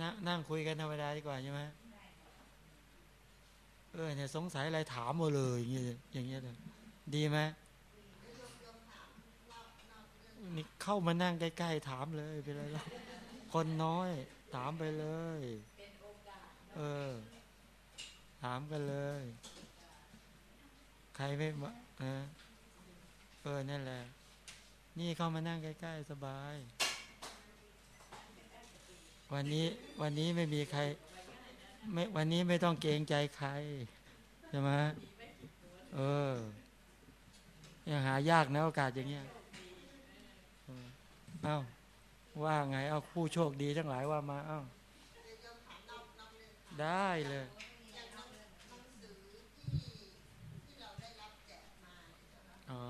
นั่งนั่งคุยกันธรรมดาดีกว่าใช่ไหมเออเนี่ยสงสัยอะไรถามมาเลย อย่างเงี้ยอย่างเงี้ยเลยดีไหมนี่เข้ามานั่งใกล้ๆถามเลยไปเลยคนน้อย ถามไปเลย เออ ถามกันเลย ใครไม่มาเออเออนั่นแหละ นี่เข้ามานั่งใกล้ๆสบาย วันนี้วันนี้ไม่มีใครไม่วันนี้ไม่ต้องเกรงใจใครใช่ไหมเออยังหายากนะโอกาสอย่างเงี้ยเอ้าว่าไง เอาผู้โชคดีทั้งหลายว่ามาเอ้าได้เลยอ๋อ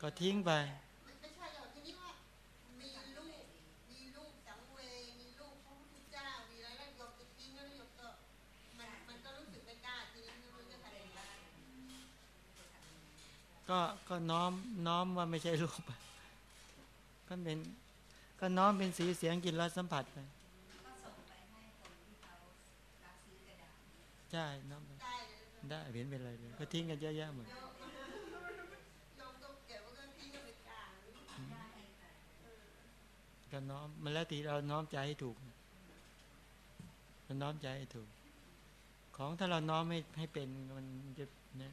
ก็ทิ้งไป ก็ก็น้อมน้อมว่าไม่ใช่รูปก็เป็นก็น้อมเป็นสีเสียงกินรสสัมผัสไปใช่น้อมได้เห็นเป็นอะไรเลยก็ทิ้งกันเยอะแยะหมดก็น้อมมันแล้วตีเราน้อมใจให้ถูกเราน้อมใจให้ถูก ของถ้าเราน้อมให้ให้เป็นมันจะเนี่ย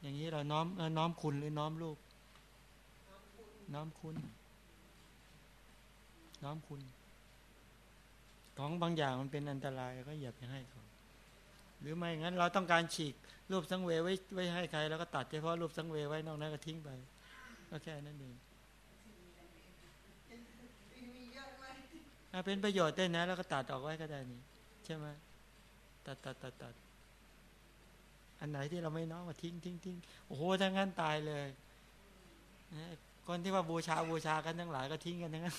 อย่างนี้เราน้อมน้อมคุณหรือน้อมลูก น้อมคุณ น้อมคุณ ของบางอย่างมันเป็นอันตรายก็อย่าไปให้เขาหรือไม่งั้นเราต้องการฉีกรูปสังเวยไว้ไว้ให้ใคร แล้วก็ตัดเฉพาะรูปสังเวยไว้นอกนั้นก็ทิ้งไปก็แค่นั้นเองเป็นประโยชน์ได้นะ แล้วก็ตัดออกไว้ก็ได้นี่ใช่ไหมตัดตัดตัดตัด อันไหนที่เราไม่น้อมมาทิ้งทิ้งทิ้งโอ้โหทั้งนั้นตายเลยคนที่ว่าบูชาบูชากันทั้งหลายก็ทิ้งกันทั้งนั้น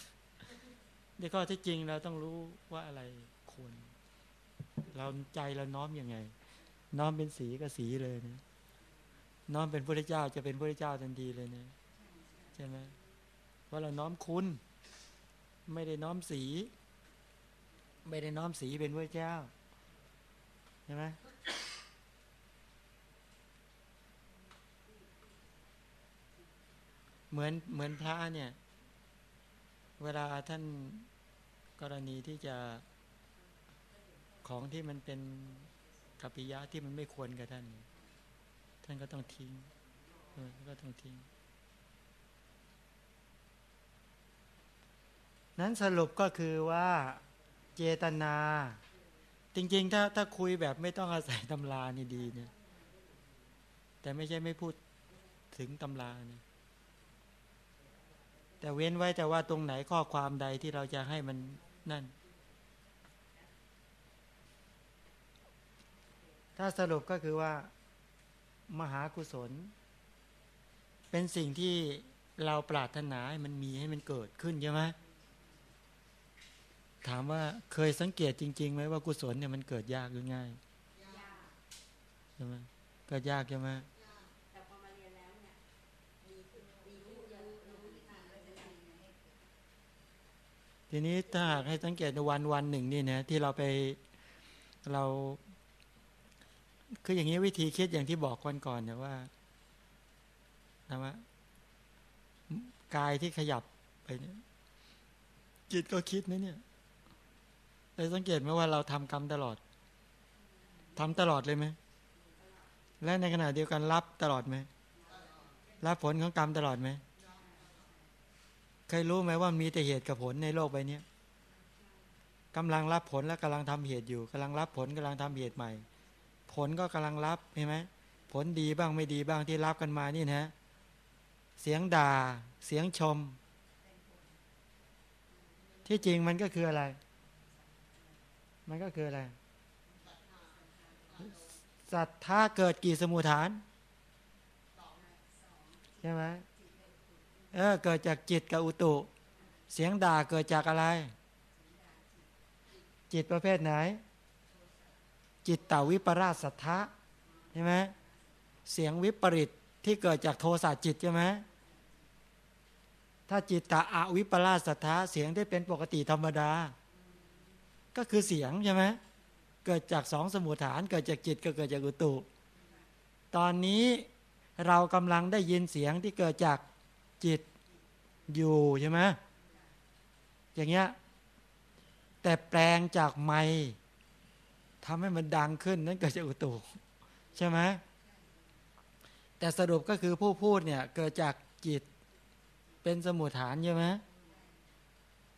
เดี๋ยวก็ที่จริงเราต้องรู้ว่าอะไรควรเราใจเราน้อมอยังไง น้อมเป็นสีก็สีเลยนะน้อมเป็นพระเจ้าจะเป็นพระเจ้าทันทีเลยนะใช่ไหมว่าเราน้อมคุณ ไม่ได้น้อมสี ไม่ได้น้อมสีเป็นพระเจ้าใช่ไหม เหมือนเหมือนพระเนี่ย เวลาท่านกรณีที่จะของที่มันเป็นกัปปิยะที่มันไม่ควรกับท่าน ท่านก็ต้องทิ้งก็ต้องทิ้ง นั้นสรุปก็คือว่าเจตนา จริง ๆ ถ้าถ้าคุยแบบไม่ต้องอาศัยตำรานี่ดีเนี่ย แต่ไม่ใช่ไม่พูดถึงตำราเนี่ย แต่เว้นไว้แต่ว่าตรงไหนข้อความใดที่เราจะให้มันนั่น ถ้าสรุปก็คือว่า มหากุศล เป็นสิ่งที่เราปรารถนาให้มันมีให้มันเกิดขึ้นใช่ไหมถามว่าเคยสังเกตจริงๆไหมว่ากุศลเนี่ยมันเกิดยากหรือง่ายใช่ไหมเกิดยากใช่ไหม ทีนี้ถ้าหากให้สังเกตในวันวันหนึ่งนี่นะที่เราไปเราคืออย่างนี้วิธีคิดอย่างที่บอกก่อนก่อนเนี่ยว่านะว่ากายที่ขยับไปเนี่ยจิตก็คิดนะเนี่ยเลยสังเกตไหมว่าเราทำกรรมตลอดทำตลอดเลยไหมและในขณะเดียวกันรับตลอดไหมรับผลของกรรมตลอดไหม เคยรู้ไหมว่ามีแต่เหตุกับผลในโลกใบนี้กำลังรับผลและกำลังทำเหตุอยู่กำลังรับผลกำลังทำเหตุใหม่ ผลก็กำลังรับเห็นไหมผลดีบ้างไม่ดีบ้างที่รับกันมานี่นะเสียงด่า เสียงชม ที่จริงมันก็คืออะไร มันก็คืออะไรศรัทธาเกิดกี่สมุทฐานใช่ไหม เออเกิดจากจิตกับอุตุ เสียงด่าเกิดจากอะไร จิตประเภทไหน จิตตาวิปราสัทธะใช่ไหมเสียงวิปริตที่เกิดจากโทสะจิตใช่ไหมถ้าจิตตะอวิปลาสสัทธาเสียงได้เป็นปกติธรรมดา ก็คือเสียงใช่ไหมเกิดจากสองสมุทฐาน เกิดจากจิตก็เกิดจากอุตุ ตอนนี้เรากำลังได้ยินเสียงที่เกิดจาก จิตอยู่ใช่ไหมอย่างเงี้ยแต่แปลงจากไม่ทำให้มันดังขึ้นนั่นเกิดจากอุตุใช่ไหมแต่สรุปก็คือผู้พูดเนี่ยเกิดจากจิตเป็นสมุทฐานใช่ไหม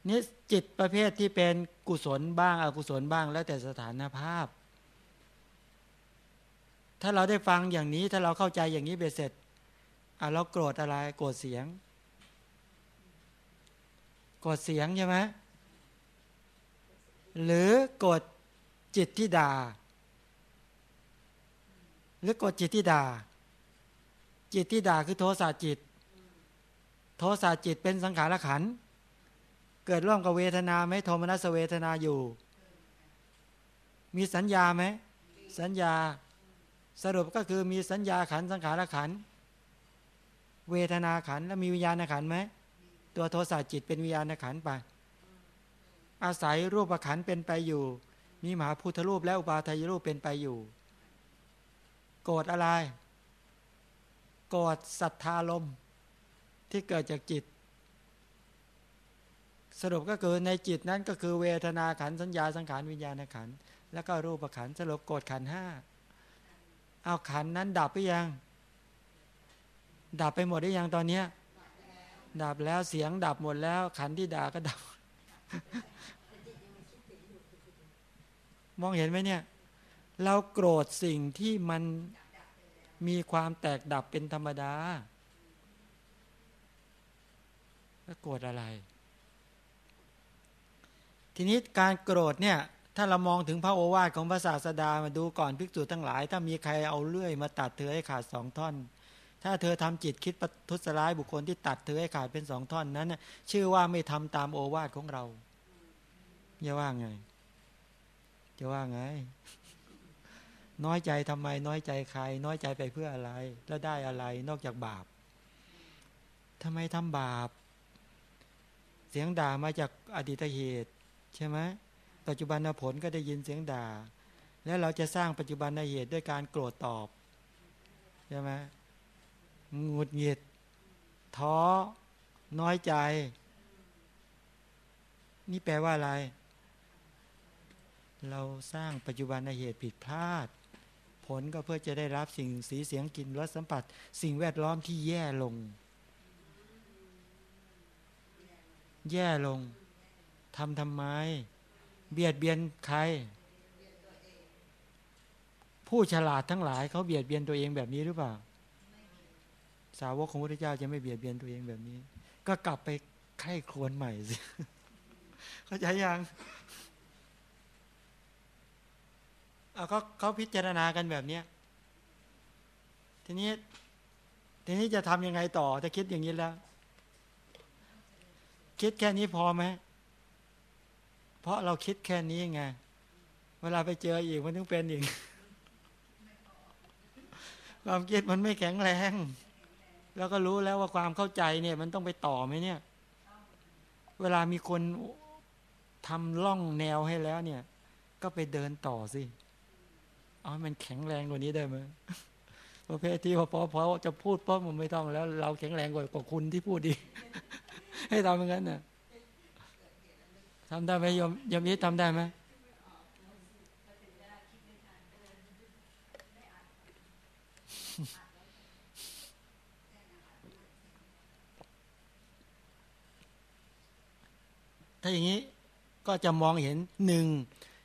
นี่จิตประเภทที่เป็นกุศลบ้างอกุศลบ้าง แล้วแต่สถานภาพ ถ้าเราได้ฟังอย่างนี้ถ้าเราเข้าใจอย่างนี้เบ็ดเสร็จ อะเราโกรธอะไร โกรธเสียง โกรธเสียงใช่ไหมหรือโกดจิตที่ด่า หรือโกดจิตที่ด่า จิตที่ด่าคือโทสะจิต โทสะจิตเป็นสังขารขัน เกิดร่วมกับเวทนาไหมโทมนัสเวทนาอยู่ มีสัญญาไหม สัญญา สรุปก็คือมีสัญญาขันสังขารขัน เวทนาขันแล้วมีวิญญาณขันไหมตัวโทสะจิตเป็นวิญญาณขันไปอาศัยรูปขันเป็นไปอยู่ มีมหาพุทธรูปและอุปาทายรูปเป็นไปอยู่ โกรธอะไร โกรธศรัทธาลมที่เกิดจากจิต สรุปก็คือในจิตนั้นก็คือเวทนาขันสัญญาสังขารวิญญาณขันแล้วก็รูปขันสรุปโกรธขันห้าเอาขันนั้นดับไปยัง ดับไปหมดได้ยังตอนเนี้ยดับแล้วเสียงดับหมดแล้ว ขันที่ด่าก็ดับ มองเห็นไหมเนี่ย เราโกรธสิ่งที่มันมีความแตกดับเป็นธรรมดาแล้วโกรธอะไร ทีนี้การโกรธเนี่ย ถ้าเรามองถึงพระโอวาทของพระศาสดามาดูก่อนภิกษุทั้งหลาย ถ้ามีใครเอาเลื่อยมาตัดเธอให้ขาดสองท่อน ถ้าเธอทำจิตคิดประทุษร้ายบุคคลที่ตัดเธอให้ขาดเป็นสองท่อนนั้น ชื่อว่าไม่ทำตามโอวาทของเราอย่าว่าไงจะว่าไง น้อยใจทำไม น้อยใจใคร น้อยใจไปเพื่ออะไร แล้วได้อะไรนอกจากบาปทำไมทำบาป เสียงด่ามาจากอดีตเหตุ ใช่ไหมปัจจุบันผลก็ได้ยินเสียงด่า แล้วเราจะสร้างปัจจุบันเหตุด้วยการโกรธตอบใช่ไหม หงุดหงิด ท้อ น้อยใจ นี่แปลว่าอะไร เราสร้างปัจจุบันเหตุผิดพลาด ผลก็เพื่อจะได้รับสิ่งสีเสียงกลิ่นรสสัมผัส สิ่งแวดล้อมที่แย่ลง แย่ลงทำทำไม เบียดเบียนใคร ผู้ฉลาดทั้งหลายเขาเบียดเบียนตัวเองแบบนี้หรือเปล่า สาวกของพระเจ้าจะไม่เบียดเบียนตัวเองแบบนี้ ก็กลับไปไข้ครวนใหม่สิเข้าใจยังเอาเขาเขาพิจารณากันแบบเนี้ยทีนี้ ทีนี้จะทำยังไงต่อถ้าคิดอย่างนี้แล้ว คิดแค่นี้พอไหมเพราะเราคิดแค่นี้ไงเวลาไปเจออีกมันต้องเป็นอีกความคิดมันไม่แข็งแรง แล้วก็รู้แล้วว่าความเข้าใจเนี่ย มันต้องไปต่อไหมเนี่ย เวลามีคนทำล่องแนวให้แล้วเนี่ย ก็ไปเดินต่อสิเอมันแข็งแรงกว่านี้ได้ไหมประเภทที่พอพอจะพูดเพราะมันไม่ต้องแล้ว เราแข็งแรงกว่าคุณที่พูดดี ให้ทำอย่างนั้นน่ะทำได้ไหมยมยมนี้ทำได้ไหม ถ้าอย่างนี้ก็จะมองเห็นหนึ่ง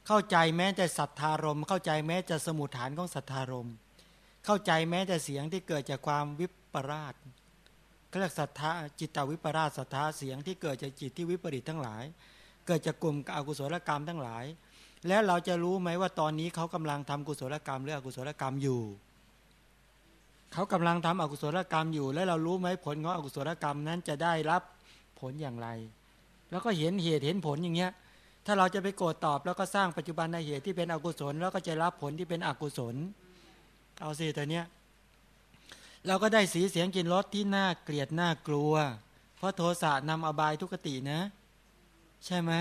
เข้าใจแม้แต่ศรัทธารม เข้าใจแม้จะสมุทฐานของศรัทธารม เข้าใจแม้แต่เสียงที่เกิดจากความวิปราชเรียกศรัทธาจิตตวิปราชศรัทธาเสียงที่เกิดจากจิตที่วิปริตทั้งหลาย เกิดจากกลุ่มอกุศลกรรมทั้งหลาย แล้วเราจะรู้ไหมว่าตอนนี้เขากำลังทำกุศลกรรมหรืออกุศลกรรมอยู่เขากำลังทำอกุศลกรรมอยู่ แล้วเรารู้ไหมผลของอกุศลกรรมนั้นจะได้รับผลอย่างไร แล้วก็เห็นเหตุเห็นผลอย่างเงี้ย ถ้าเราจะไปโกรธตอบแล้วก็สร้างปัจจุบันในเหตุที่เป็นอกุศล แล้วก็จะรับผลที่เป็นอกุศล เอาสิตัวเนี้ยเราก็ได้สีเสียงกินรสที่น่าเกลียดน่ากลัว เพราะโทสะนำอบายทุกตินะ ใช่ไหม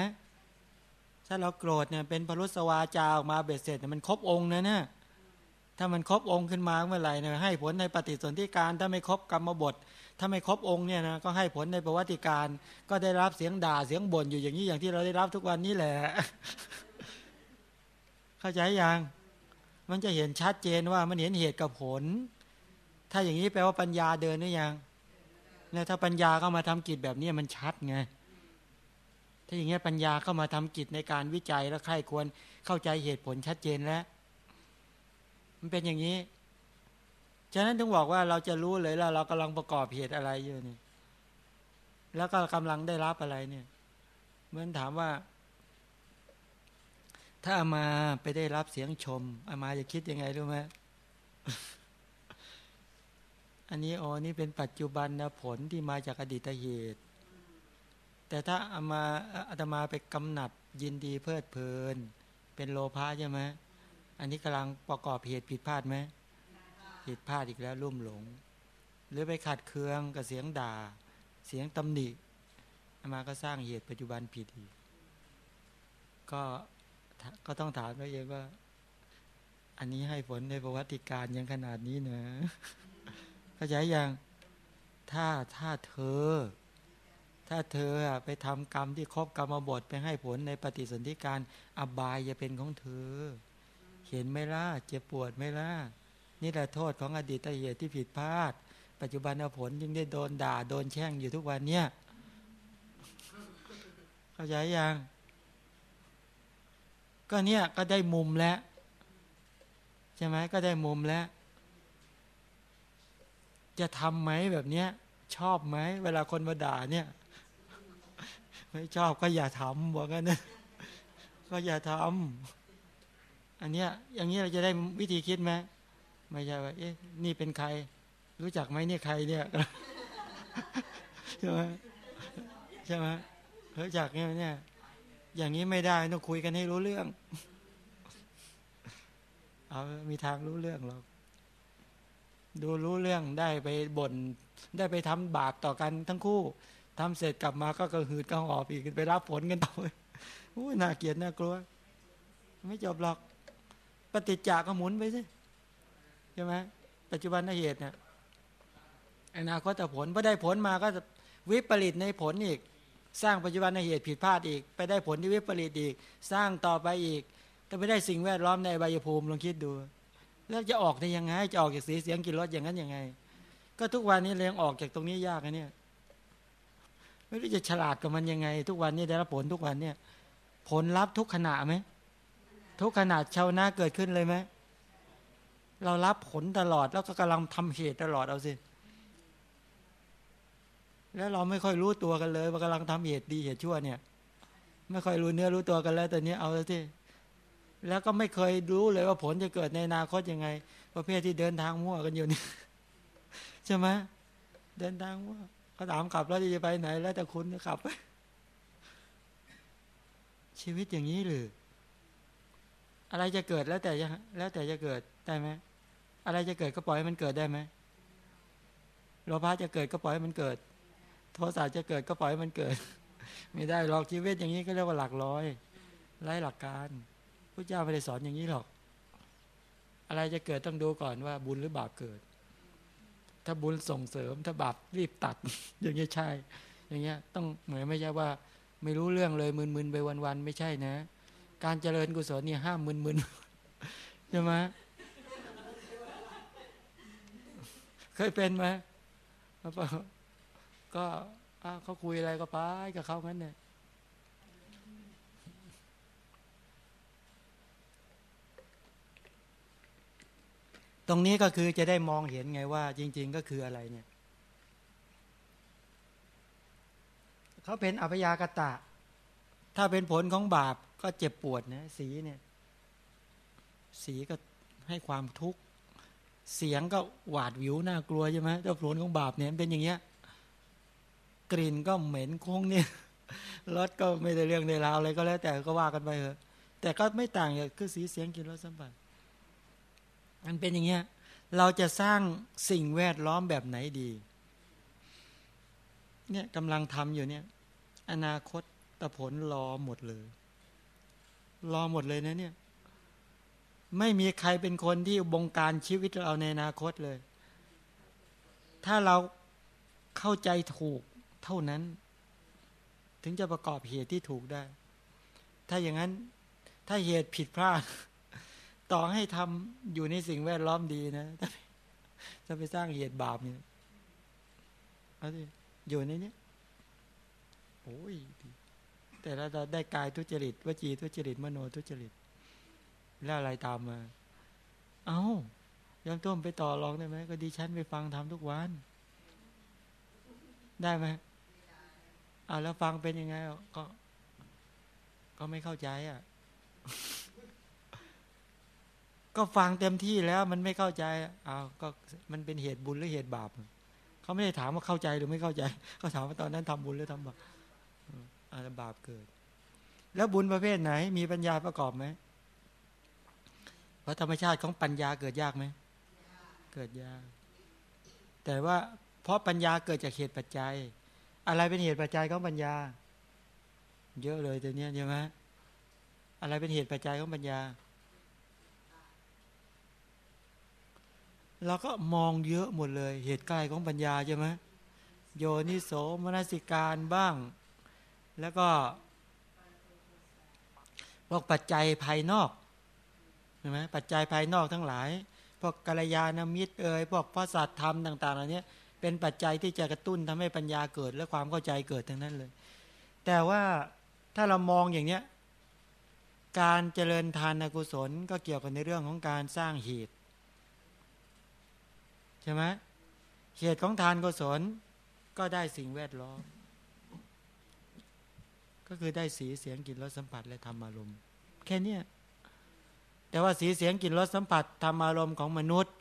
ถ้าเราโกรธเนี่ยเป็นพรุสวาจาออกมาเบ็ดเสร็จมันครบองค์นะเนี่ยถ้ามันครบองค์ขึ้นมาเมื่อไหร่เนี่ยให้ผลในปฏิสนธิการถ้าไม่ครบกรรมบท ถ้าไม่ครบองค์เนี่ยนะก็ให้ผลในประวัติการ ก็ได้รับเสียงด่าเสียงบ่นอยู่อย่างนี้อย่างที่เราได้รับทุกวันนี้แหละ เข้าใจยังมันจะเห็นชัดเจนว่ามันเห็นเหตุกับผล ถ้าอย่างนี้แปลว่าปัญญาเดินหรือยังเนี่ยถ้าปัญญาเข้ามาทำกิจแบบนี้มันชัดไงถ้าอย่างเงี้ยปัญญาเข้ามาทำกิจในการวิจัยแล้วใครควรเข้าใจเหตุผลชัดเจนแล้ว มันเป็นอย่างนี้ ฉะนั้นต้องบอกว่าเราจะรู้เลยแล้วเรากำลังประกอบเหตุอะไรอยู่นี่ แล้วก็กำลังได้รับอะไรเนี่ย เหมือนถามว่า ถ้าอามาไปได้รับเสียงชมอามาจะคิดยังไงรู้ไหมอันนี้อ๋อนี่เป็นปัจจุบันนะผลที่มาจากอดีตเหตุ แต่ถ้าอามาอาตมาไปกำหนัดยินดีเพลิดเพลิน เป็นโลภะใช่ไหมอันนี้กำลังประกอบเหตุผิดพลาดไหม ผิดพลาดอีกแล้วลุ่มหลง หรือไปขัดเคืองกับเสียงด่า เสียงตำหนิอามาก็สร้างเหตุปัจจุบันผิดอีก ก็ก็ต้องถามตัวเองว่า อันนี้ให้ผลในประวัติการยังขนาดนี้เนอะเข้าใจยังถ้าถ้าเธอ ถ้าเธอไปทำกรรมที่ครบกรรมบทไปให้ผลในปฏิสนธิการอบายจะเป็นของเธอ เห็นไหมล่ะเจ็บปวดไหมล่ะ นี่แหละโทษของอดีตเหตุที่ผิดพลาด ปัจจุบันผลยังได้โดนด่าโดนแช่งอยู่ทุกวันเนี่ยเข้าใจยัง ก็เนี่ยก็ได้มุมแล้ว ใช่ไหมก็ได้มุมแล้ว จะทำไหมแบบเนี้ย ชอบไหม เวลาคนมาด่าเนี่ย ไม่ชอบก็อย่าทำบอกกันนะก็อย่าทำอันเนี้ย อย่างนี้เราจะได้วิธีคิดไหม ไม่ใช่ว่า เอ๊ะ นี่เป็นใคร รู้จักไหมเนี่ยใครเนี่ยใช่ไหมใช่ไหมรู้จักเนี่ยเนี่ย อย่างนี้ไม่ได้ต้องคุยกันให้รู้เรื่อง เอามีทางรู้เรื่องหรอกดูรู้เรื่องได้ไปบน่นได้ไปทำบาปต่อกันทั้งคู่ทำเสร็จกลับมาก็กระหืดกระหอบอีกไปรับผลกันต่อโอ้น่าเกลียดน่ากลัว ไม่จบหรอก ปฏิจจาก็หมุนไปสิ ใช่ไหมปัจจุบันนเหตุเนี่ยอนาคตผลพอได้ผลมาก็วิปริตในผลอีก สร้างปัจจุบันนเหตุผิดพลาดอีก ไปได้ผลที่วิปริตอีก สร้างต่อไปอีกแต่ไม่ได้สิ่งแวดล้อมในใบยภูมิลองคิดดู แล้วจะออกได้ยังไง จะออกจากสีเสียงกินรสอย่างนั้นยังไง ก็ทุกวันนี้เรียงออกจากตรงนี้ยากนะเนี่ยไม่รู้จะฉลาดกับมันยังไง ทุกวันนี้ได้รับผลทุกวันเนี่ย ผลลัพธ์ทุกขณะไหมทุกขณะชาวนาเกิดขึ้นเลยไหม เรารับผลตลอด แล้วก็กำลังทำเหตุตลอดเอาสิ แล้วเราไม่ค่อยรู้ตัวกันเลย ว่ากำลังทำเหตุดีเหตุชั่วเนี่ย ไม่ค่อยรู้เนื้อรู้ตัวกันแล้วตอนนี้เอาแล้วที่แล้วก็ไม่เคยรู้เลยว่าผลจะเกิดในอนาคตยังไง ประเภทที่เดินทางมั่วกันอยู่นี่ใช่ไหมเดินทางมั่วเขาถามขับแล้วจะไปไหน แล้วแต่คุณจะขับ ชีวิตอย่างนี้หรืออะไรจะเกิดแล้วแต่จะแล้วแต่จะเกิดได้ไหม อะไรจะเกิดก็ปล่อยให้มันเกิดได้ไหมโลภะจะเกิดก็ปล่อยให้มันเกิด โทสะจะเกิดก็ปล่อยให้มันเกิด ไม่ได้หรอกชีวิตอย่างนี้ก็เรียกว่าหลักร้อยไร้หลักการพระเจ้าไม่ได้สอนอย่างนี้หรอก อะไรจะเกิดต้องดูก่อนว่า บุญหรือบาปเกิด ถ้าบุญส่งเสริม ถ้าบาปรีบตัด อย่างนี้ใช่ อย่างเงี้ย ต้องเหมือนไม่ใช่ว่า ไม่รู้เรื่องเลยมึนๆไปวันๆไม่ใช่นะ การเจริญกุศลนี่ห้ามมึนๆใช่ไหม เคยเป็นไหมก็เขาคุยอะไรก็ไปกับเขางั้นเนี่ยตรงนี้ก็คือจะได้มองเห็นไงว่า จริง ๆ ก็คืออะไรเนี่ยเขาเป็นอัพยากตะ ถ้าเป็นผลของบาปก็เจ็บปวดนะสีเนี่ย สีก็ให้ความทุกข์ เสียงก็หวาดวิวน่ากลัวใช่ไหมถ้าผลของบาปเนี่ยเป็นอย่างเงี้ย กลิ่นก็เหม็นคงเนี่ยรสก็ไม่ได้เรื่องในราวอะไรก็แล้ว แต่ก็ว่ากันไปเถอะแต่ก็ไม่ต่างอย่างคือสีเสียงกินรสสัมผัสมันเป็นอย่างเงี้ย เราจะสร้างสิ่งแวดล้อมแบบไหนดี เนี่ยกำลังทำอยู่เนี่ย อนาคตตผลรอหมดเลย รอหมดเลยนะเนี่ย ไม่มีใครเป็นคนที่บงการชีวิตเราในอนาคตเลย ถ้าเราเข้าใจถูกเท่านั้น ถึงจะประกอบเหตุที่ถูกได้ ถ้าอย่างนั้นถ้าเหตุผิดพลาด ต่อให้ทำอยู่ในสิ่งแวดล้อมดีนะจะไปสร้างเหตุบาปเนี่ยเอาสิอยู่ในนี้โอ้ยแต่เราได้กายทุจริตวจีทุจริตมโนทุจริต แล้วอะไรตามมา เอา้ายอมต้มไปต่อรองได้ไหมก็ดีฉันไปฟังทำทุกวัน ได้ไหมเอาแล้วฟังเป็นยังไง ก็ ก็ไม่เข้าใจอะ ก็ฟังเต็มที่แล้ว มันไม่เข้าใจอ้าวก็มันเป็นเหตุบุญหรือเหตุบาปเขาไม่ได้ถามว่าเข้าใจหรือไม่เข้าใจเขาถามว่าตอนนั้นทำบุญหรือทำบาปอาบาปเกิด แล้วบุญประเภทไหน มีปัญญาประกอบไหม เพราะธรรมชาติของปัญญาเกิดยากไหมเกิดยาก แต่ว่าเพราะปัญญาเกิดจากเหตุปัจจัย อะไรเป็นเหตุปัจจัยของปัญญา เยอะเลยตัวเนี้ยใช่ไหมอะไรเป็นเหตุปัจจัยของปัญญาเราก็มองเยอะหมดเลย เหตุใกล้ของปัญญาใช่ไหมโยนิโสมนสิการบ้าง แล้วก็พวกปัจจัยภายนอก ช่ไหมปัจจัยภายนอกทั้งหลาย พวกกัลยาณมิตรเอ่ยพวกพระสัตธรรมต่าง ๆ เหล่านี้เป็นปัจจัยที่จะกระตุ้นทำให้ปัญญาเกิดและความเข้าใจเกิดทั้งนั้นเลย แต่ว่าถ้าเรามองอย่างเนี้ยการเจริญทานกุศลก็เกี่ยวกับในเรื่องของการสร้างเหตุใช่ไหมเหตุของทานกุศลก็ได้สิ่งแวดล้อม ก็คือได้สีเสียงกลิ่นรสสัมผัสและธรรมอารมณ์แค่นี้ แต่ว่าสีเสียงกลิ่นรสสัมผัสธรรมอารมณ์ของมนุษย์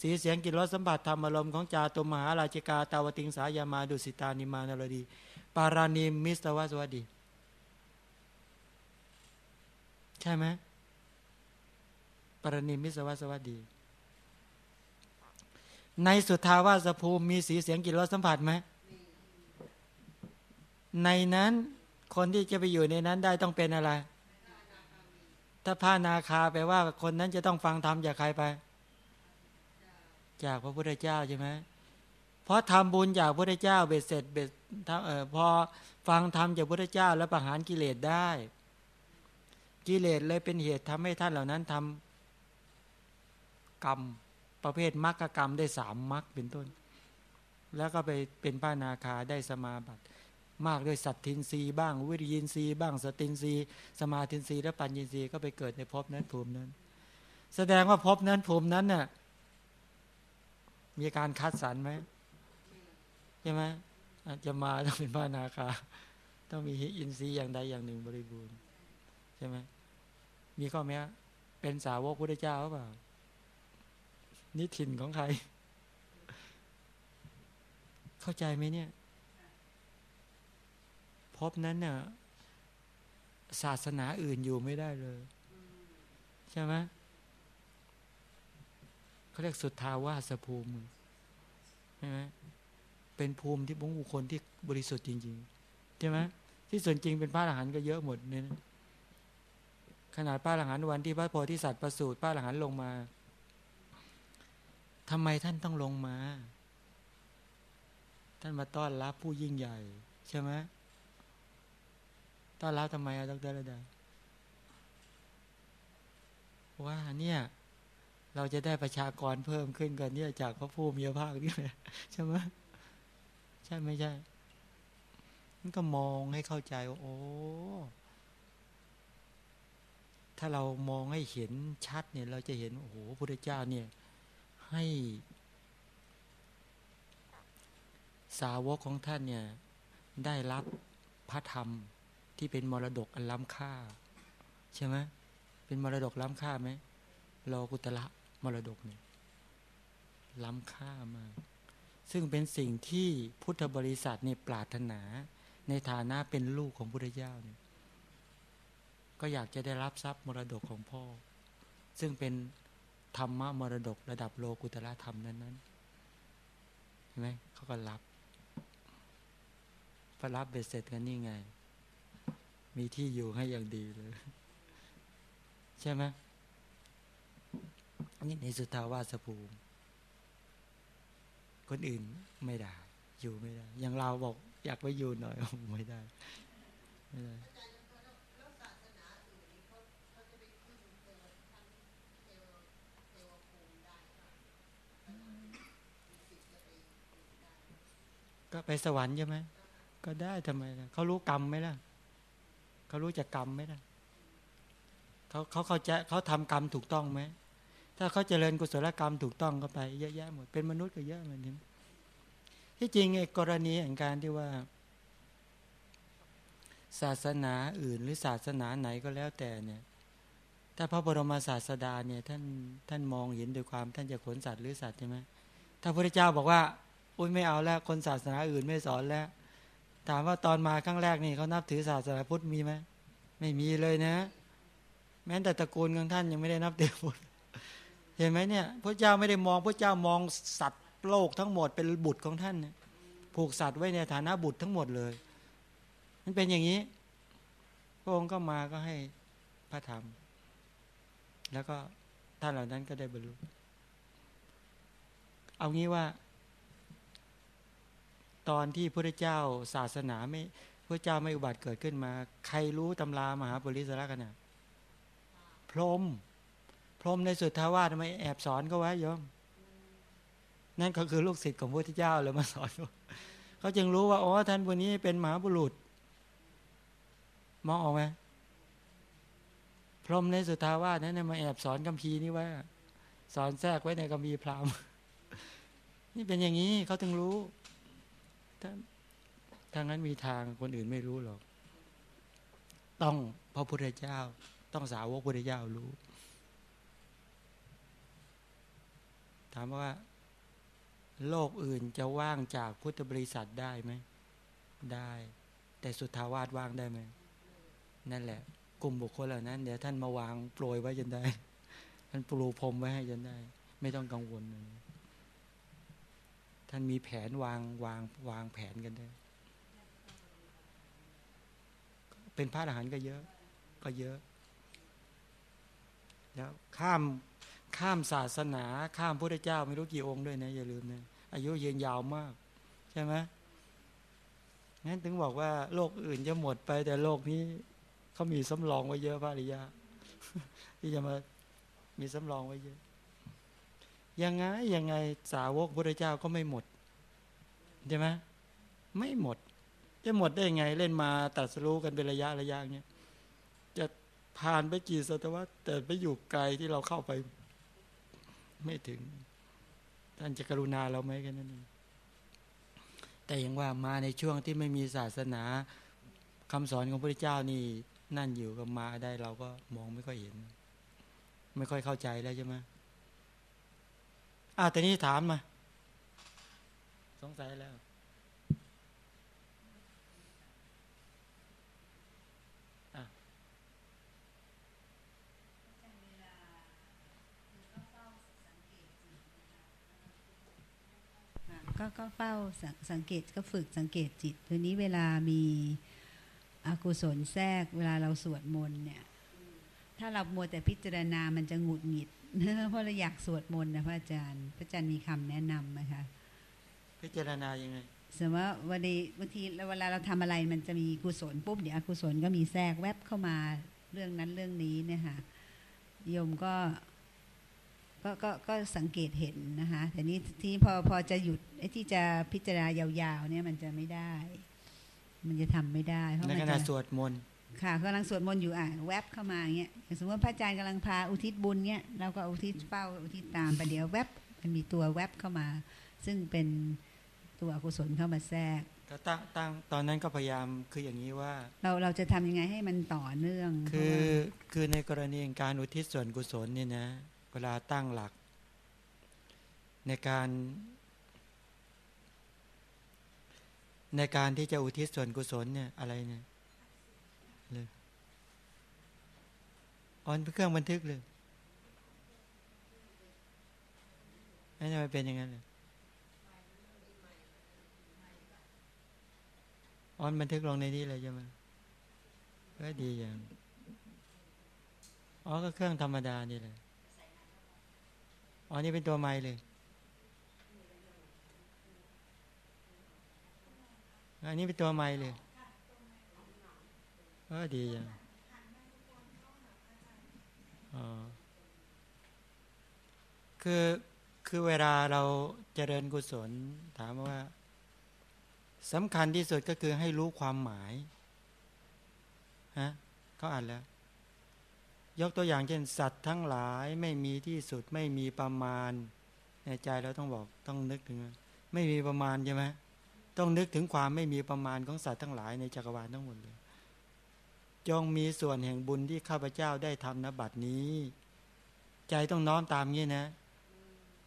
สีเสียงกลิ่นรสสัมผัสธรรมอารมณ์ของจาตุมหาราชิกาตาวติงสายามาดุสิตานิมานารดี ปารานิมมิสตวสวัสดี ใช่ไหมปารานิมมิสวสวัสดี ในสุทาวาสภูมิมีสีเสียงกลิ่นรสสัมผัสไหมในนั้นคนที่จะไปอยู่ในนั้นได้ต้องเป็นอะไร ถ้าพานาคาแปลว่าคนนั้นจะต้องฟังธรรมจากใครไป จากพระพุทธเจ้าใช่ไหมเพราะทำบุญจากพระพุทธเจ้าเบ็ดเสร็จเบ็ดเออพอฟังธรรมจากพระพุทธเจ้า แล้วประหารกิเลสได้ กิเลสเลยเป็นเหตุทำให้ท่านเหล่านั้นทำกรรมประเภทมรรคกรรมได้สามมรรคเป็นต้น แล้วก็ไปเป็นป้านาคาได้สมาบัติ มากด้วยสัตทินรีบ้าง วิริยินรีบ้าง สตินรีสมาทินรีและปัญญินรีก็ไปเกิดในภพนั้นภูมินั้น แสดงว่าภพนั้นภูมินั้นน่ะมีการคัดสรรไหมใช่ไหมอาจจะมาต้องเป็นป้านาคาต้องมีอินทรีย์อย่างใดอย่างหนึ่งบริบูรณ์ใช่ไหมมีข้อแม้เป็นสาวกพระเจ้าหรือเปล่านี่ถิ่นของใคร เข้าใจไหมเนี่ย พบนั้นเนี่ยศาสนาอื่นอยู่ไม่ได้เลย ใช่ไหมเขาเรียกสุทธาวาสภูมิใช่ไหมเป็นภูมิที่บุคคลที่บริสุทธิ์จริงๆใช่ไหมที่ส่วนจริงเป็นพระอรหันต์ก็เยอะหมดเนี่ยขนาดพระอรหันต์วันที่พระโพธิสัตว์ประสูติพระอรหันต์ลงมาทำไมท่านต้องลงมา ท่านมาต้อนรับผู้ยิ่งใหญ่ ใช่ไหม ต้อนรับทำไมอะดรระดาว่าเนี่ยเราจะได้ประชากรเพิ่มขึ้นกันเนี่ยจากพระผู้มีพระภาคนี่เลยใช่ไหมใช่ไม่ใช่มันก็มองให้เข้าใจว่าโอ้ถ้าเรามองให้เห็นชัดเนี่ย เราจะเห็นโอ้โหพระเจ้าเนี่ย ให้ สาวกของท่านเนี่ย ได้รับพระธรรม ที่เป็นมรดกอันล้ำค่า ใช่ไหมเป็นมรดกล้ำค่าไหมโลกุตละมรดกเนี่ยล้ำค่ามาก ซึ่งเป็นสิ่งที่พุทธบริษัทเนี่ยปรารถนาในฐานะเป็นลูกของพุทธเจ้าเนี่ยก็อยากจะได้รับทรัพย์มรดกของพ่อ ซึ่งเป็นธรรมะมรดกระดับโลกุตละธรรมนั้นนั้นเห็นไหมเขาก็รับพอรับเบ็ดเสร็จกันนี่ไง มีที่อยู่ให้อย่างดีเลย ใช่ไหมนี่ในสุทาวาสภูมิ คนอื่นไม่ได้ อยู่ไม่ได้ อย่างเราบอก อยากไปอยู่หน่อยไม่ได้ไม่ได้ก็ไปสวรรค์ใช่ไหมก็ได้ทำไมล่ะเขารู้กรรมไหมล่ะ เขารู้จักกรรมไหมล่ะเขาเขาเขาจะเขาทำกรรมถูกต้องไหมถ้าเขาเจริญกุศลกรรมถูกต้องก็ไปเยอะแยะหมดเป็นมนุษย์ก็เยอะเหมือนกันที่จริงไอ้กรณีแห่งการที่ว่า ศาสนาอื่น หรือศาสนาไหนก็แล้วแต่เนี่ย ถ้าพระบรมศาสดาเนี่ยท่านท่านมองเห็นโดยความท่านจะขนสัตว์หรือสัตว์ใช่ไหมถ้าพระเจ้าบอกว่าอุ้ยไม่เอาแล้วคนศาสนาอื่นไม่สอนแล้ว ถามว่าตอนมาครั้งแรกนี่เขานับถือศาสนาพุทธมีไหมไม่มีเลยนะ แม้แต่ตระกูลของท่านยังไม่ได้นับถือพุทธเห็นไหมเนี่ยพระเจ้าไม่ได้มองพระเจ้ามองสัตว์โลกทั้งหมดเป็นบุตรของท่านผูกสัตว์ไว้ในฐานะบุตรทั้งหมดเลยมันเป็นอย่างนี้ พระองค์ก็มาก็ให้พระธรรม แล้วก็ท่านเหล่านั้นก็ได้บรรลุเอางี้ว่า ตอนที่พระเจ้าศาสนาไม่พระเจ้าไม่อุบัติเกิดขึ้นมา ใครรู้ตำรามหาปริศรกันนะพรมพรมในสุทธาวาสทำไมแอบสอนเขาไว้โยมนั่นก็คือลูกศิษย์ของพระพุทธเจ้าเลยมาสอนเขาจึงรู้ว่าอ๋อท่านคนนี้เป็นมหาบุรุษ มองออกไหมพรมในสุทธาวาสนั้นมาแอบสอนกัมพีนี่ไว้สอนแทรกไว้ในกัมพีพราหมณ์นี่เป็นอย่างนี้เขาถึงรู้ ถ้าถ้างั้นมีทางคนอื่นไม่รู้หรอก ต้องพระพุทธเจ้า ต้องสาวกพุทธเจ้ารู้ ถามว่า โลกอื่นจะว่างจากพุทธบริษัทได้ไหม ได้ แต่สุทธาวาสว่างได้ไหม นั่นแหละ กลุ่มบุคคลเหล่านั้น เดี๋ยวท่านมาวางโปรยไว้จนได้ ท่านปลูพรมไว้ให้จนได้ ไม่ต้องกังวลเลย ท่านมีแผนวางวางวางแผนกันด้เป็นพระอรหันต์ก็เยอะ ก็เยอะแล้วข้ามข้ามศาสนา ข้ามพระเจ้าไม่รู้กี่องค์ด้วยนะอย่าลืมนะอายุยืนยาวมาก ใช่ไหมงั้นถึงบอกว่าโลกอื่นจะหมดไป แต่โลกนี้เขามีสำรองไว้เยอะพระริยะที่จะมามีสำรองไว้เยอะ ยังไงยังไงสาวกพระเจ้าก็ไม่หมดใช่ไหมไม่หมด จะหมดได้ยังไงเล่นมาตัดสู้กันเป็นระยะระยะเงี้ยจะผ่านไปกี่ศตวรรษแต่ไปอยู่ไกลที่เราเข้าไป ไม่ถึง ท่านจะกรุณาเราไหมกันนั่นเองแต่ยังว่ามาในช่วงที่ไม่มีศาสนาคำสอนของพระเจ้านี่นั่นอยู่กับมาได้เราก็มองไม่ค่อยเห็น ไม่ค่อยเข้าใจแล้วใช่ไหม อ้าวแต่นี้ถามมา สงสัยแล้ว ก็ก็เฝ้าสสังเกตก็ฝึกสังเกตจิตทีนี้เวลามีอกุศลแทรก เวลาเราสวดมนต์เนี่ย ถ้าเรามัวแต่พิจารณามันจะหงุดหงิด เพราะเราอยากสวดมนต์นะพระอาจารย์ พระอาจารย์มีคำแนะนำไหมคะพิจารณายังไงสมมติว่าวันนี้บางทีเวลาเราทำอะไรมันจะมีกุศลปุ๊บเดี๋ยวอกุศลก็มีแทรกแวบเข้ามาเรื่องนั้นเรื่องนี้เนี่ยค่ะโยมก็ก็ก็ก็สังเกตเห็นนะคะแต่นี้ที่พอพอจะหยุดไอ้ที่จะพิจารณายาวๆเนี่ยมันจะไม่ได้ มันจะทำไม่ได้เพราะในมันขณะจะสวดมนต์ ค่ะกำลังสวดมนต์อยู่อะแวบเข้ามาอย่างเงี้ยอย่างสมมติว่าพระอาจารย์กำลังพาอุทิศบุญเงี้ยเราก็อุทิศเฝ้าอุทิศตามไปเดี๋ยวแวบมันมีตัวแวบเข้ามา ซึ่งเป็นตัวอกุศลเข้ามาแทรกก็ตั้งตั้งตอนนั้นก็พยายามคืออย่างนี้ว่า เราเราจะทำยังไงให้มันต่อเนื่อง คือเพราะว่าคือในกรณีการอุทิศส่วนกุศลเนี่ยนะเวลาตั้งหลัก ในการในการที่จะอุทิศส่วนกุศลเนี่ยอะไรเนี่ยเลย ออนเครื่องบันทึกเลยไอ้ทำไมเป็นอย่างนั้นเลยออนบันทึกลงในนี้เลยใช่ไหมก็ดีอย่าง อ๋อ ก็เครื่องธรรมดานี่เลยอ๋อ นี่เป็นตัวไม้เลยอันนี้เป็นตัวไม้เลยก็ดีอย่าง คือคือเวลาเราเจริญกุศล ถามว่าสำคัญที่สุดก็คือให้รู้ความหมายฮะเขาอ่านแล้ว ยกตัวอย่างเช่นสัตว์ทั้งหลายไม่มีที่สุดไม่มีประมาณ ในใจเราต้องบอกต้องนึกถึง ไม่มีประมาณใช่ไหมต้องนึกถึงความไม่มีประมาณของสัตว์ทั้งหลายในจักรวาลทั้งหมดเลย จงมีส่วนแห่งบุญที่ข้าพเจ้าได้ทำนบัดนี้ ใจต้องน้อมตามงี้นะ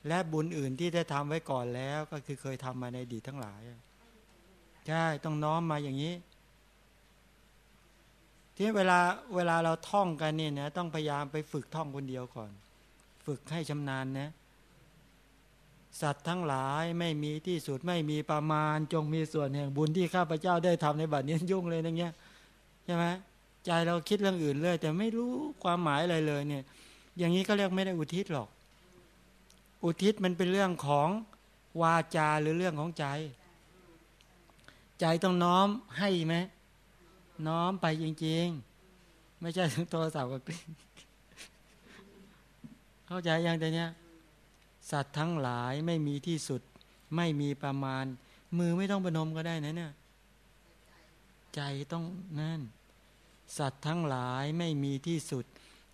และบุญอื่นที่ได้ทำไว้ก่อนแล้วก็คือเคยทำมาในดีทั้งหลายใช่ต้องน้อมมาอย่างนี้ ที่เวลาเวลาเราท่องกันเนี่ยนะต้องพยายามไปฝึกท่องคนเดียวก่อน ฝึกให้ชำนาญนะสัตว์ทั้งหลายไม่มีที่สุดไม่มีประมาณ จงมีส่วนแห่งบุญที่ข้าพเจ้าได้ทำในบัดนี้ยุ่งเลยอย่างเงี้ยใช่ไหม ใจเราคิดเรื่องอื่นเลย แต่ไม่รู้ความหมายอะไรเลยเนี่ย อย่างนี้ก็เรียกไม่ได้อุทิศหรอก อุทิศมันเป็นเรื่องของวาจาหรือเรื่องของใจ ใจต้องน้อมให้ไหมน้อมไปจริง ๆ ไม่ใช่ถึงโทรศัพท์กับกลิ้งเข้าใจยังแต่เนี้ยสัตว์ทั้งหลายไม่มีที่สุด ไม่มีประมาณ มือไม่ต้องประนมก็ได้นะเนี่ย ใจต้องนั่น สัตว์ทั้งหลายไม่มีที่สุด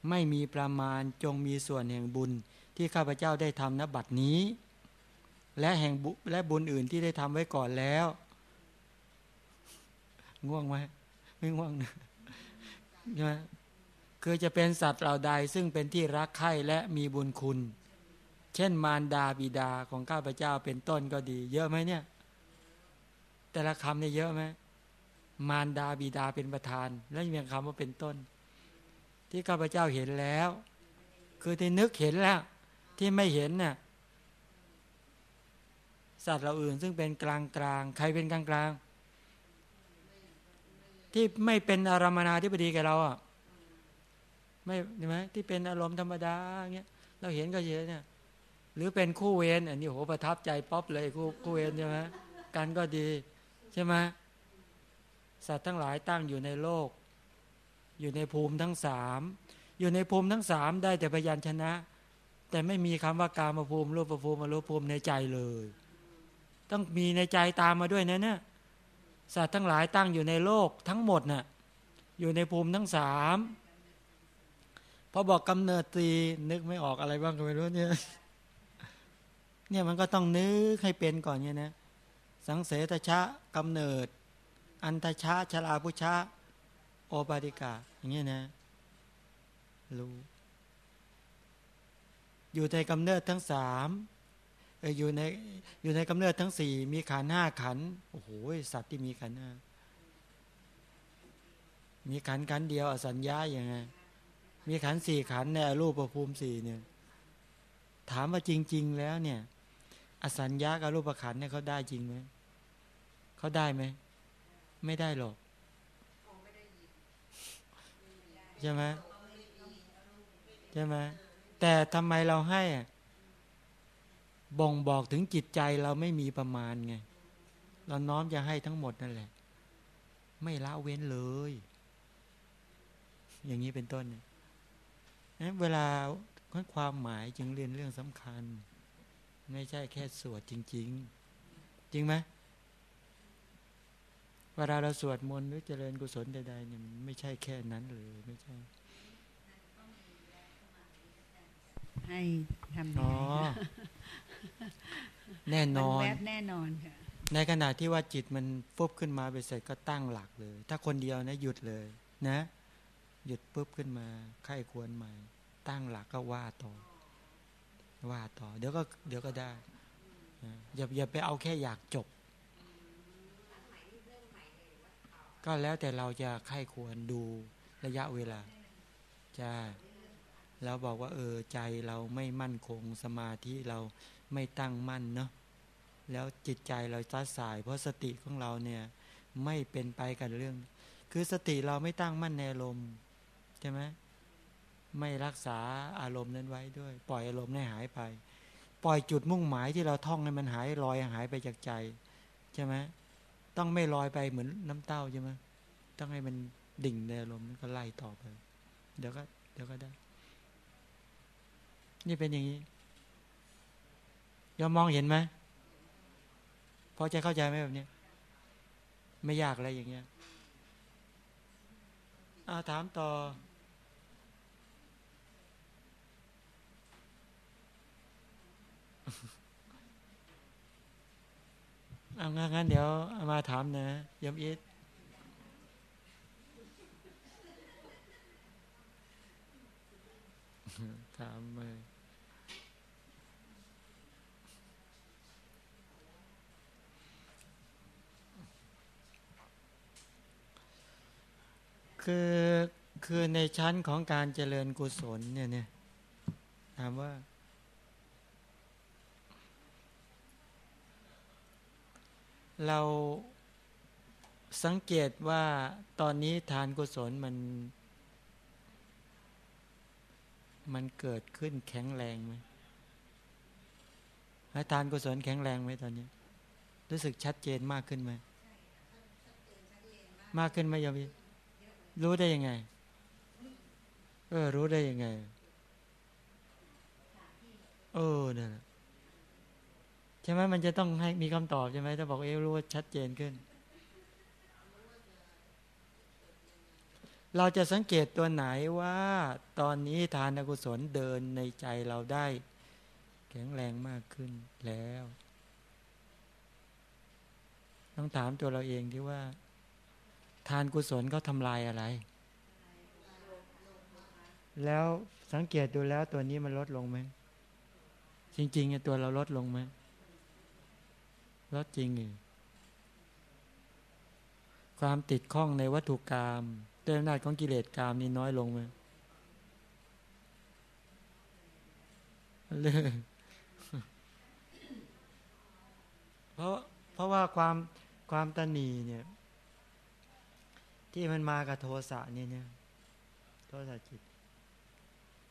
ไม่มีประมาณจงมีส่วนแห่งบุญที่ข้าพเจ้าได้ทำณบัดนี้ และแห่งบุและบุญอื่นที่ได้ทำไว้ก่อนแล้ว ง่วงไหมไม่ง่วงนะใช่ไหมคือจะเป็นสัตว์เหล่าใดซึ่งเป็นที่รักใคร่และมีบุญคุณ เช่นมารดาบิดาของข้าพเจ้าเป็นต้นก็ดี เยอะไหมเนี่ย แต่ละคำเนี่ยเยอะไหม มารดาบิดาเป็นประธาน แล้วยังมีคำว่าเป็นต้น ที่ข้าพเจ้าเห็นแล้ว คือที่นึกเห็นแล้ว ที่ไม่เห็นน่ะสัตว์เราอื่นซึ่งเป็นกลางกลางใครเป็นกลางกลางที่ไม่เป็นอารมนาธิบดีแกเราอะไม่ใช่ไหมที่เป็นอารมณ์ธรรมดาเงี้ยเราเห็นก็เยอะเนี่ย หรือเป็นคู่เวรอันนี้โหประทับใจป๊อปเลยคู่คู่เวรใช่ไหมกันก็ดีใช่ไหม สัตว์ทั้งหลายตั้งอยู่ในโลก อยู่ในภูมิทั้งสามอยู่ในภูมิทั้งสามได้แต่พยัญชนะ แต่ไม่มีคำว่าการมาภูมิรูปภูมิมารูปภูมิในใจเลย ต้องมีในใจตามมาด้วยนะเนี่ยสัตว์ทั้งหลายตั้งอยู่ในโลกทั้งหมดน่ะอยู่ในภูมิทั้งสามพอบอกกำเนิดตีนึกไม่ออกอะไรบ้างก็ไม่รู้เนี่ยเนี่ยมันก็ต้องนึกให้เป็นก่อนเนี่ยนะสังเสตชะกำเนิด อันทชะชลาพุชะโอปาติกาอย่างเงี้นะรู้อยู่ในกำเนิดทั้งสามอยู่ในอยู่ในกำเนิดทั้งสี่มีขันห้าขันโอ้โหสัตว์ที่มีขันห้ามีขันขันเดียวอสัญญาอย่างไงมีขันสี่ขันในรูปประภูมิสี่เนี่ย ถามว่าจริง ๆ แล้วเนี่ย อสัญญากับรูปขันเนี่ยเขาได้จริงไหมเขาได้ไหม ไม่ได้หรอกใช่ไหมใช่ไหมแต่ทำไมเราให้บ่งบอกถึงจิตใจเราไม่มีประมาณไง เราน้อมจะให้ทั้งหมดนั่นแหละ ไม่ละเว้นเลย อย่างนี้เป็นต้นเนี่ยเวลาความหมายจึงเรียนเรื่องสำคัญ ไม่ใช่แค่สวดจริง ๆ จริงไหม เวลาเราสวดมนต์หรือเจริญกุศลใดๆเนี่ยไม่ใช่แค่นั้นเลยไม่ใช่ ให้ทำอ๋อแน่นอนแน่นอนค่ะในขณะที่ว่าจิตมันฟุบขึ้นมาไปเสร็จก็ตั้งหลักเลย ถ้าคนเดียวนะหยุดเลยนะ หยุดปุ๊บขึ้นมาไข้ควรใหม่ ตั้งหลักก็ว่าต่อ ว่าต่อ เดี๋ยวก็เดี๋ยวก็ได้อย่าอย่าไปเอาแค่อยากจบ ก็แล้วแต่เราจะไข้ควรดูระยะเวลาจะแล้วบอกว่า เออใจเราไม่มั่นคงสมาธิเราไม่ตั้งมั่นเนาะแล้วจิตใจเราตัดสาย เพราะสติของเราเนี่ย ไม่เป็นไปกับเรื่อง คือสติเราไม่ตั้งมั่นในอารมณ์ใช่ไหมไม่รักษาอารมณ์นั้นไว้ด้วย ปล่อยอารมณ์ให้หายไป ปล่อยจุดมุ่งหมายที่เราท่องให้มันหายลอยหายไปจากใจใช่ไหม ต้องไม่ลอยไปเหมือนน้ำเต้าใช่ไหมต้องให้มันดิ่งในอารมณ์ก็ไล่ต่อไป เดี๋ยวก็ เดี๋ยวก็ได้ นี่เป็นอย่างนี้ยอมมองเห็นไหมพอจะเข้าใจไหมแบบนี้ไม่ยากอะไรอย่างเงี้ยอาถามต่อ เอางั้นงั้นเดี๋ยวมาถามนะยมอิทถามเลยคือคือในชั้นของการเจริญกุศลเนี่ยเนี่ยถามว่า เราสังเกตว่าตอนนี้ทานกุศลมัน มันเกิดขึ้นแข็งแรงไหมให้ทานกุศลแข็งแรงไหมตอนนี้ รู้สึกชัดเจนมากขึ้นไหมมากขึ้นไหมยมพี่รู้ได้ยังไง เออ รู้ได้ยังไง เออเนี่ย ใช่ไหมมันจะต้องให้มีคำตอบใช่ไหมถ้าบอกเอรู้ว่าชัดเจนขึ้น เราจะสังเกตตัวไหนว่าตอนนี้ทานกุศลเดินในใจเราได้ แข็งแรงมากขึ้นแล้วต้องถามตัวเราเองที่ว่า ทานกุศลเขาทำลายอะไร แล้วสังเกตดูแล้วตัวนี้มันลดลงไหมจริงๆตัวเราลดลงไหม ลดจริงอความติดข้องในวัตถุกรรมด้วยอำนาจของกิเลสกรรมนี่น้อยลงไหมเลยเพราะเพราะว่าความความตนีเนี่ย ที่มันมากับโทสะเนี่ยเนี่ยโทสะจิต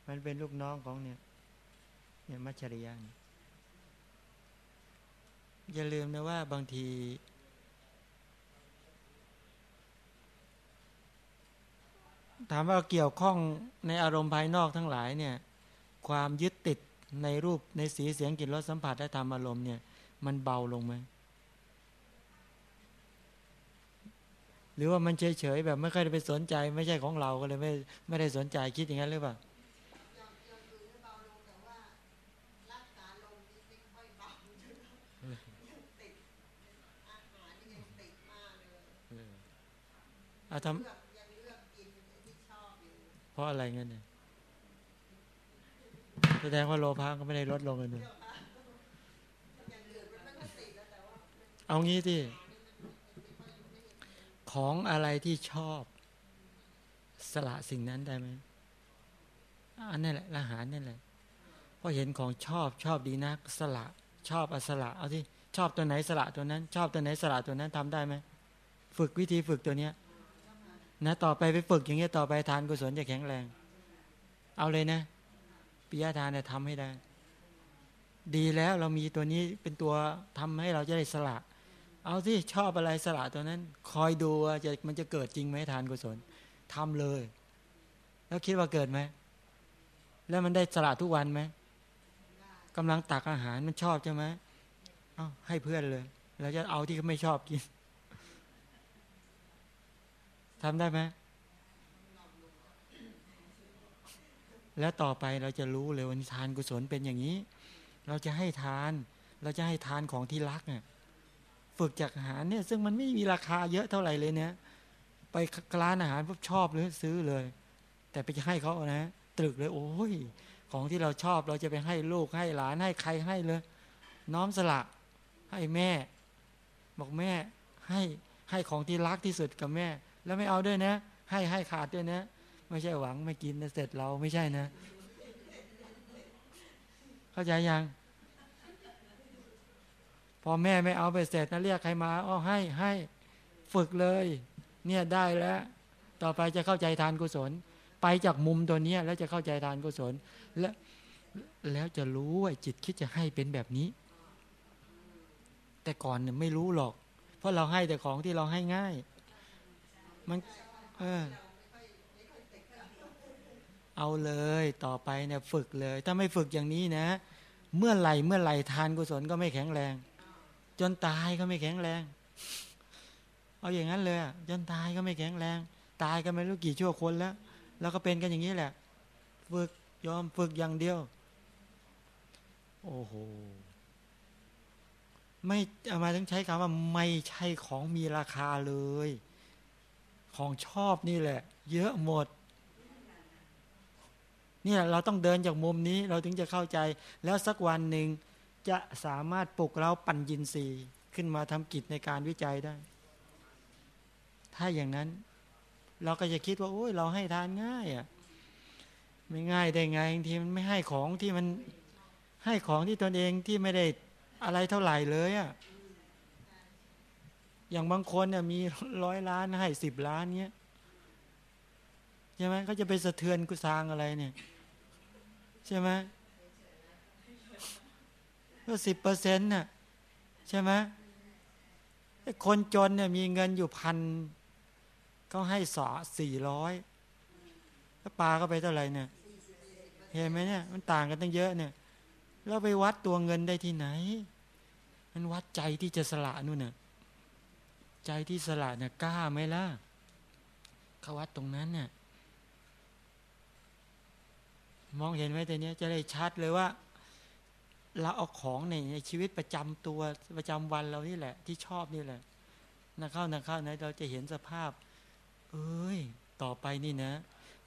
มันเป็นลูกน้องของเนี่ย เนี่ยมัจฉริยาน อย่าลืมนะว่าบางที ถามว่าเกี่ยวข้องในอารมณ์ภายนอกทั้งหลายเนี่ยความยึดติดในรูปในสีเสียงกลิ่นรสสัมผัสและธรรมอารมณ์เนี่ยมันเบาลงไหมหรือว่ามันเฉยๆแบบไม่ค่อยได้ไปสนใจ ไม่ใช่ของเราก็เลยไม่ไม่ได้สนใจคิดอย่างนั้นหรือเปล่า อาทำเพราะอะไรเงี้ยเนี่ยแสดงว่าโลภะก็ไม่ได้ลดลงเลยเนี่ยเอางี้ที่ของอะไรที่ชอบ สละสิ่งนั้นได้ไหมอันนั่นแหละละหารนั่นแหละเพราะเห็นของชอบชอบดีนัก สละชอบอสละ เอาที่ชอบตัวไหนสละตัวนั้น ชอบตัวไหนสละตัวนั้นทำได้ไหมฝึกวิธีฝึกตัวเนี้ย นะต่อไปไปฝึกอย่างเงี้ยต่อไปทานกุศลจะแข็งแรง เอาเลยนะปิยทานเนี่ยทำให้ได้ ดีแล้วเรามีตัวนี้เป็นตัวทำให้เราจะได้สละ เอาที่ชอบอะไรสละตัวนั้น คอยดูว่าจะมันจะเกิดจริงไหมทานกุศลทำเลย แล้วคิดว่าเกิดไหมแล้วมันได้สละทุกวันไหมกำลังตักอาหารมันชอบใช่ไหมเอาให้เพื่อนเลย เราจะเอาที่เขาไม่ชอบกิน ทำได้ไหมแล้วต่อไปเราจะรู้เลยวันทานกุศลเป็นอย่างนี้ เราจะให้ทาน เราจะให้ทานของที่รักเนี่ยฝึกจากอาหารเนี่ย ซึ่งมันไม่มีราคาเยอะเท่าไหร่เลยเนี่ย ไปร้านอาหารปุ๊บชอบเลยซื้อเลย แต่ไปให้เขานะ ตรึกเลย โอ้ย ของที่เราชอบเราจะไปให้ลูกให้หลานให้ใครให้เลย น้อมสละให้แม่ บอกแม่ให้ให้ของที่รักที่สุดกับแม่ แล้วไม่เอาด้วยนะ ให้ให้ขาดด้วยนะ ไม่ใช่หวังไม่กินเสร็จเราไม่ใช่นะ เข้าใจยัง พอแม่ไม่เอาไปเสร็จนะเรียกใครมาอ๋อให้ให้ฝึกเลย เนี่ยได้แล้ว ต่อไปจะเข้าใจทานกุศล ไปจากมุมตัวนี้แล้วจะเข้าใจทานกุศล และแล้วจะรู้ว่าจิตคิดจะให้เป็นแบบนี้ แต่ก่อนเนี่ยไม่รู้หรอก เพราะเราให้แต่ของที่เราให้ง่าย มันเออเอาเลยต่อไปเนี่ยฝึกเลย ถ้าไม่ฝึกอย่างนี้นะ เมื่อไหร่เมื่อไหร่ทานกุศลก็ไม่แข็งแรง จนตายก็ไม่แข็งแรง เอาอย่างนั้นเลยจนตายก็ไม่แข็งแรง ตายกันไม่รู้กี่ชั่วคนแล้ว แล้วก็เป็นกันอย่างนี้แหละ ฝึกยอมฝึกอย่างเดียว โอ้โหไม่เอามาต้องใช้คำว่าไม่ใช่ของมีราคาเลย ของชอบนี่แหละ เยอะหมด เนี่ยเราต้องเดินจากมุมนี้เราถึงจะเข้าใจ แล้วสักวันหนึ่งจะสามารถปลุกเราปัญญินทรีย์ขึ้นมาทำกิจในการวิจัยได้ ถ้าอย่างนั้น เราก็จะคิดว่าโอ้ยเราให้ทานง่ายอะ่ะไม่ง่ายได้ไงบางทีมันไม่ให้ของที่มันให้ของที่ตนเองที่ไม่ได้อะไรเท่าไหร่เลยอะ่ะ อย่างบางคนเนี่ยมีร้อยล้านให้สิบล้านเนี้ยใช่ไหมเขาจะไปสะเทือนกุศางอะไรเนี่ย ใช่ไหมก็สิบเปอร์เซ็นต์น่ะใช่ไหมคนจนเนี่ยมีเงินอยู่พันเขาให้สอสี่ร้อยแล้วปลาก็ไปเท่าไหร่เนี่ย เห็นไหมเนี่ย มันต่างกันตั้งเยอะเนี่ย เราไปวัดตัวเงินได้ที่ไหน มันวัดใจที่จะสละนู่นน่ะ ใจที่สละเนี่ยกล้าไหมล่ะเขาวัดตรงนั้นเนี่ยมองเห็นไหมแต่เนี้ยจะได้ชัดเลยว่า เราเอาของในในชีวิตประจำตัวประจำวันเรานี่แหละ ที่ชอบนี่แหละนะเข้านะเข้านะเราจะเห็นสภาพ เอ้ย ต่อไปนี่นะ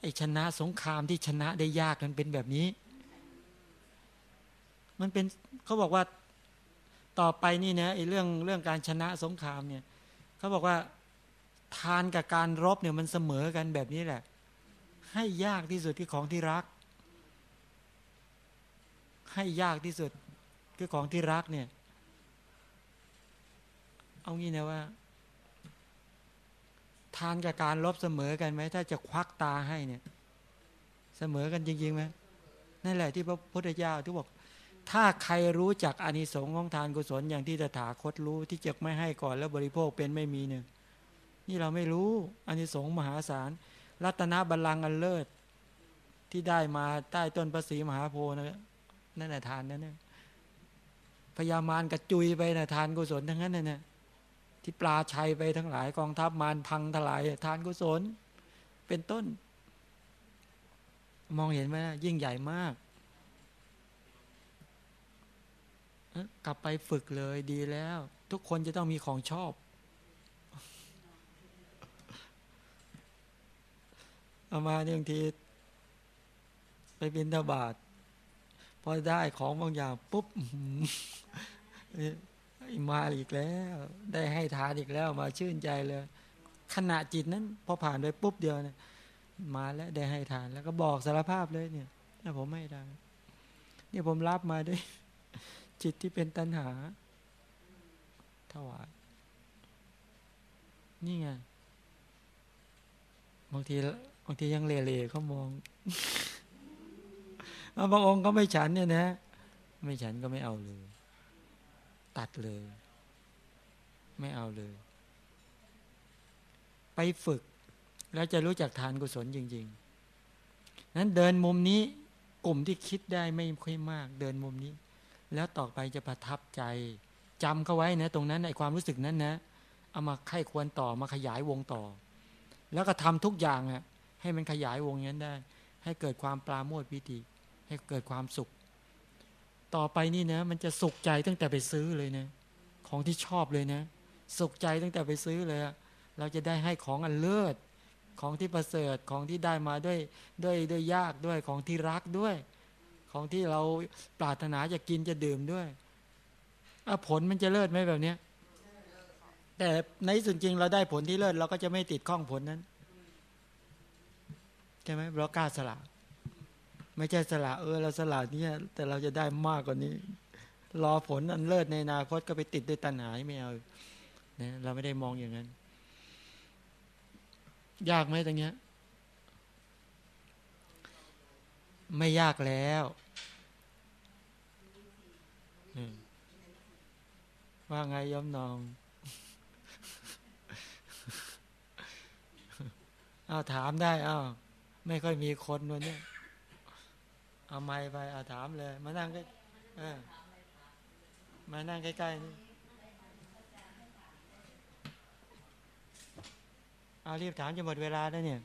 ไอชนะสงครามที่ชนะได้ยากมันเป็นแบบนี้ มันเป็นเขาบอกว่าต่อไปนี่นะไอเรื่องเรื่องการชนะสงครามเนี่ย เขาบอกว่าทานกับการรบเนี่ยมันเสมอกันแบบนี้แหละ ให้ยากที่สุดที่ของที่รัก ให้ยากที่สุดคือของที่รักเนี่ย เอางี้นะว่า ทานกับการลบเสมอกันไหมถ้าจะควักตาให้เนี่ย เสมอกันจริงๆไหมนั่นแหละที่พระพุทธเจ้าที่บอก ถ้าใครรู้จักอานิสงส์ของทานกุศลอย่างที่ตถาคตรู้ที่จะไม่ให้ก่อนแล้วบริโภคเป็นไม่มีเนี่ยนี่เราไม่รู้อานิสงส์มหาศาลรัตนบัลลังก์อันเลิศที่ได้มาใต้ต้นประสีมหาโพนะนั่นแหละทานนั่นเนี่ยพญามารกระจุยไปนะทานกุศลทั้งนั้นนะที่ปลาชัยไปทั้งหลายกองทัพมารพังทลาย ทานกุศลเป็นต้น มองเห็นไหมนะยิ่งใหญ่มาก กลับไปฝึกเลยดีแล้ว ทุกคนจะต้องมีของชอบ เอามาเนี่ยบางที ไปบินทบาทพอได้ของบางอย่าง ปุ๊บมาอีกแล้ว ได้ให้ทานอีกแล้วมาชื่นใจเลย ขณะจิตนั้น พอผ่านไปปุ๊บเดียวเนี่ยมาแล้วได้ให้ทานแล้วก็บอกสารภาพเลยเนี่ยถ้าผมไม่ได้เนี่ยผมรับมาด้วย จิตที่เป็นตัณหา ถวาย นี่ไง บางทีบางทียังเละๆเขามองบางองค์ก็ไม่ฉันเนี่ยนะ ไม่ฉันก็ไม่เอาเลย ตัดเลย ไม่เอาเลย ไปฝึก แล้วจะรู้จักทานกุศลจริง ๆ นั้นเดินมุมนี้กลุ่มที่คิดได้ไม่ค่อยมาก เดินมุมนี้ แล้วต่อไปจะประทับใจจำเข้าไว้นะตรงนั้นไอความรู้สึกนั้นนะเอามาไข้ควรต่อมาขยายวงต่อ แล้วก็ทำทุกอย่างอะให้มันขยายวงนั้นได้ ให้เกิดความปราโมทพิธีให้เกิดความสุข ต่อไปนี่นะ มันจะสุขใจตั้งแต่ไปซื้อเลยนะของที่ชอบเลยนะ สุขใจตั้งแต่ไปซื้อเลย เราจะได้ให้ของอันเลิศของที่ประเสริฐของที่ได้มาด้วยด้วยด้วยยากด้วยของที่รักด้วย ของที่เราปรารถนาจะกินจะดื่มด้วยอผลมันจะเลิศไหมแบบเนี้ยแต่ในส่วนจริงเราได้ผลที่เลิศเราก็จะไม่ติดข้องผลนั้นใช่ไหมเรากล้าสละไม่ใช่สละเออเราสละเนี่ยแต่เราจะได้มากกว่านี้ รอผลอันเลิศในอนาคตก็ไปติดด้วยตัณหาไม่เอาเนี่ยเราไม่ได้มองอย่างนั้น ยากไหมตรงเนี้ย ไม่ยากแล้วว่าไงย้อมนองเอาถามได้เอาไม่ค่อยมีคนวันนี้เอาไม้ไปเอาถามเลย มานั่งใกล้มานั่งใกล้ๆนี่เอารีบถามจะหมดเวลาแล้วเนี่ย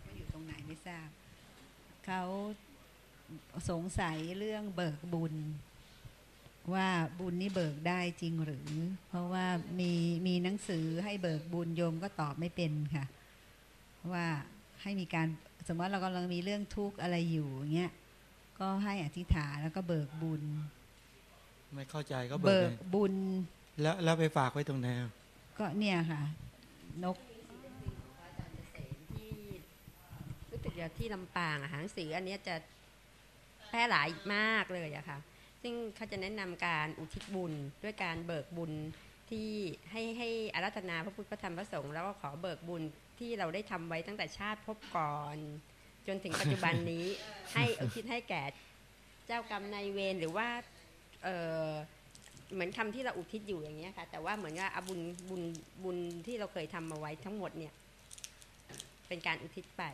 เขาอยู่ตรงไหนไม่ ทราบ เขาสงสัยเรื่องเบิกบุญ ว่าบุญนี่เบิกได้จริงหรือ เพราะว่ามีมีหนังสือให้เบิกบุญโยมก็ตอบไม่เป็นค่ะ ว่าให้มีการสมมติว่าเรากำลังมีเรื่องทุกข์อะไรอยู่อย่างเงี้ยก็ให้อธิษฐานแล้วก็เบิกบุญ ไม่เข้าใจก็เบิเบิกกเลยบุญ แล้วแล้วไปฝากไว้ตรงไหนอะก็เนี่ยค่ะ นก รู้สึกจะที่ลำปางหนังสืออันนี้จะแพร่หลายมากเลยอะค่ะ ซึ่งเขาจะแนะนำการอุทิศบุญด้วยการเบิกบุญที่ให้ให้อารัธนาพระพุทธพระธรรมพระสงฆ์แล้วก็ขอเบิกบุญที่เราได้ทำไว้ตั้งแต่ชาติพบก่อน จนถึงปัจจุบันนี้ ให้อุทิศให้แก่เจ้ากรรมนายเวรหรือว่าเออเหมือนคำที่เราอุทิศอยู่อย่างเงี้ยค่ะ แต่ว่าเหมือนว่าเอาบุญบุญบุญที่เราเคยทำมาไว้ทั้งหมดเนี่ย เป็นการอุทิศไป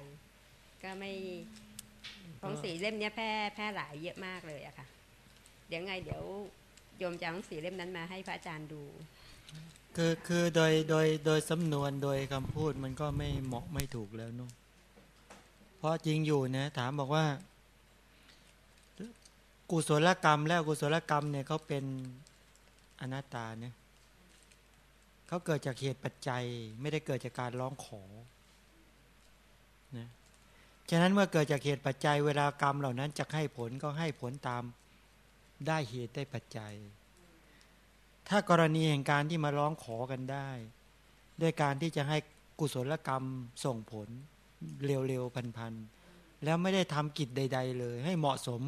ก็ไม่ของสีเล่มนี้แพร่แพร่หลายเยอะมากเลยอะค่ะ เดี๋ยวไงเดี๋ยวโยมจะเอาหนังสือเล่มนั้นมาให้พระอาจารย์ดู คือคือโดยโดยโดยสำนวนโดยคำพูดมันก็ไม่เหมาะไม่ถูกแล้วนุ่เพราะจริงอยู่นะถามบอกว่า กุศลกรรมแล้วกุศลกรรมเนี่ยเขาเป็นอนัตตาเนี่ยเขาเกิดจากเหตุปัจจัย ไม่ได้เกิดจากการร้องขอนะ ฉะนั้นเมื่อเกิดจากเหตุปัจจัยเวลากรรมเหล่านั้นจะให้ผลก็ให้ผลตามได้เหตุได้ปัจจัย ถ้ากรณีแห่งการที่มาร้องขอกันได้ ด้วยการที่จะให้กุศลกรรมส่งผลเร็วๆพันๆแล้วไม่ได้ทำกิจใด ๆ เลย ให้เหมาะสม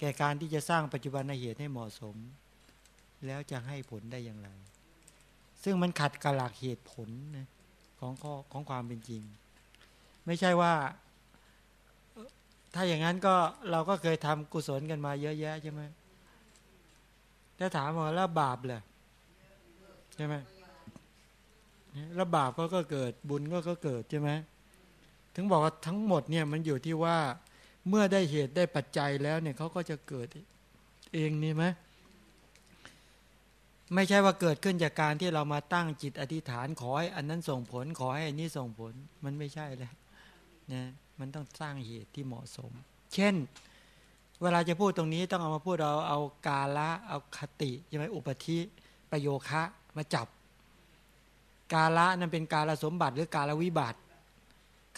แก่การที่จะสร้างปัจจุบันเหตุให้เหมาะสม แล้วจะให้ผลได้อย่างไร ซึ่งมันขัดกับหลักเหตุผลนะของข้อของความเป็นจริง ไม่ใช่ว่า ถ้าอย่างนั้นก็เราก็เคยทำกุศลกันมาเยอะแยะใช่ไหมถ้าถามว่าแล้วบาปเลยใช่ไหมแล้วบาปก็ก็เกิดบุญก็ก็เกิดใช่ไหมถึงบอกว่าทั้งหมดเนี่ยมันอยู่ที่ว่าเมื่อได้เหตุได้ปัจจัยแล้วเนี่ยเขาก็จะเกิดเองนี่ไหมไม่ใช่ว่าเกิดขึ้นจากการที่เรามาตั้งจิตอธิษฐานขอให้อันนั้นส่งผลขอให้อันนี้ส่งผลมันไม่ใช่แล้วนะ มันต้องสร้างเหตุที่เหมาะสม เช่น เวลาจะพูดตรงนี้ต้องเอามาพูดเอาเอากาละเอาคติใช่ไหมอุปธิประโยคะมาจับ กาละนั้นเป็นกาลสมบัติหรือกาลวิบัติ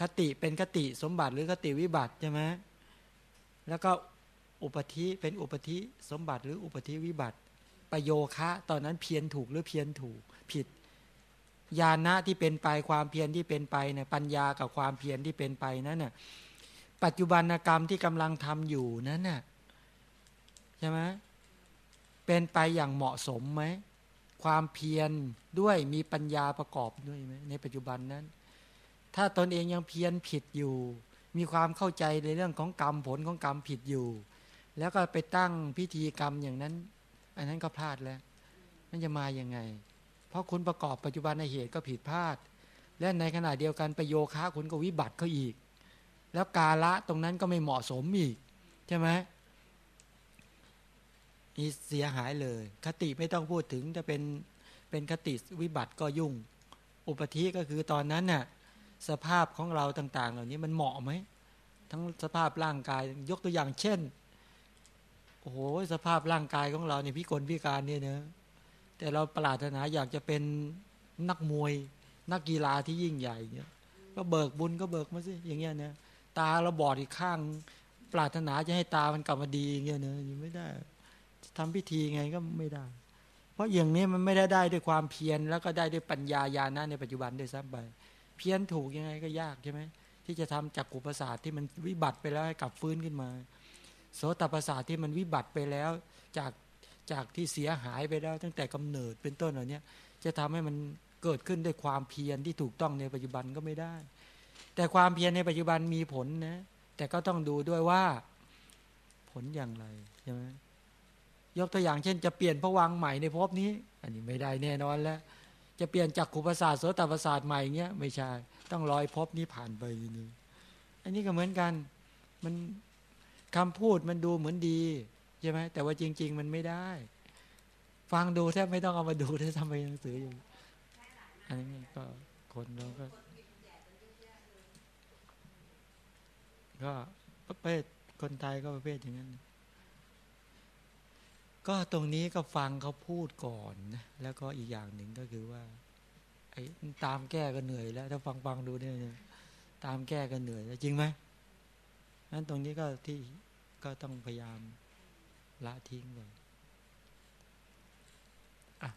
คติเป็นคติสมบัติหรือคติวิบัติใช่ไหมแล้วก็อุปธิเป็นอุปธิสมบัติหรืออุปธิวิบัติ ประโยคะ ตอนนั้นเพียนถูกหรือเพียนถูกผิด ญาณะที่เป็นไปความเพียรที่เป็นไปเนี่ยปัญญากับความเพียรที่เป็นไปนั้นน่ะปัจจุบันกรรมที่กำลังทำอยู่นั้นน่ะใช่ไหมเป็นไปอย่างเหมาะสมไหมความเพียรด้วยมีปัญญาประกอบด้วยไหมในปัจจุบันนั้น ถ้าตนเองยังเพียรผิดอยู่ มีความเข้าใจในเรื่องของกรรมผลของกรรมผิดอยู่ แล้วก็ไปตั้งพิธีกรรมอย่างนั้น อันนั้นก็พลาดแล้วมันจะมาอย่างไง เพราะคุณประกอบปัจจุบันในเหตุก็ผิดพลาด และในขณะเดียวกันประโยคะคุณก็วิบัติเขาอีก แล้วกาละตรงนั้นก็ไม่เหมาะสมอีกใช่ไหมนี่เสียหายเลย คติไม่ต้องพูดถึงจะเป็นเป็นคติวิบัติก็ยุ่ง อุปธิก็คือตอนนั้นน่ะสภาพของเราต่าง ๆ เหล่านี้มันเหมาะไหมทั้งสภาพร่างกายยกตัวอย่างเช่นโอ้โหสภาพร่างกายของเราเนี่ยพิกลพิการเนี่ยเนะ แต่เราปรารถนาอยากจะเป็นนักมวย นักกีฬาที่ยิ่งใหญ่เนี่ยก็เบิกบุญก็เบิกมาสิอย่างเงี้ยนะตาเราบอดอีกข้าง ปรารถนาจะให้ตามันกลับมาดีอย่างเงี้ยนะยังไม่ได้ทำพิธีไงก็ไม่ได้ เพราะอย่างนี้มันไม่ได้ได้ด้วยความเพียรแล้วก็ได้ด้วยปัญญาญาณะในปัจจุบันด้วยซ้ำไปเพี้ยนถูกยังไงก็ยากใช่ไหมที่จะทำจักกุประสาทที่มันวิบัติไปแล้วให้กลับฟื้นขึ้นมา โสตประสาทที่มันวิบัติไปแล้วจาก จากที่เสียหายไปแล้ว ตั้งแต่กำเนิดเป็นต้นเหล่านี้จะทำให้มันเกิดขึ้นด้วยความเพียรที่ถูกต้องในปัจจุบันก็ไม่ได้ แต่ความเพียรในปัจจุบันมีผลนะแต่ก็ต้องดูด้วยว่าผลอย่างไรใช่ไหมยกตัวอย่างเช่น จะเปลี่ยนพระวังใหม่ในภพนี้ อันนี้ไม่ได้แน่นอนแล้ว จะเปลี่ยนจากขุประสาทโสตประสาทใหม่เงี้ยไม่ใช่ ต้องรอยภพนี้ผ่านไปนิดนึงอันนี้ก็เหมือนกัน มันคำพูดมันดูเหมือนดี ใช่ไหมแต่ว่าจริง ๆ มันไม่ได้ ฟังดูแทบไม่ต้องเอามาดูถ้าทำไปหนังสืออยู่ อันนี้ก็คนเราก็ ก็ประเภทคนไทยก็ประเภทอย่างนั้น ก็ตรงนี้ก็ฟังเขาพูดก่อนนะแล้วก็อีกอย่างหนึ่งก็คือว่า ไอ้ตามแก้ก็เหนื่อยแล้ว ถ้าฟังฟังดูเนี่ยเนี่ยตามแก้ก็เหนื่อยแล้วจริงไหมนั้นตรงนี้ก็ที่ก็ต้องพยายาม ละทิ้งก่อนอะ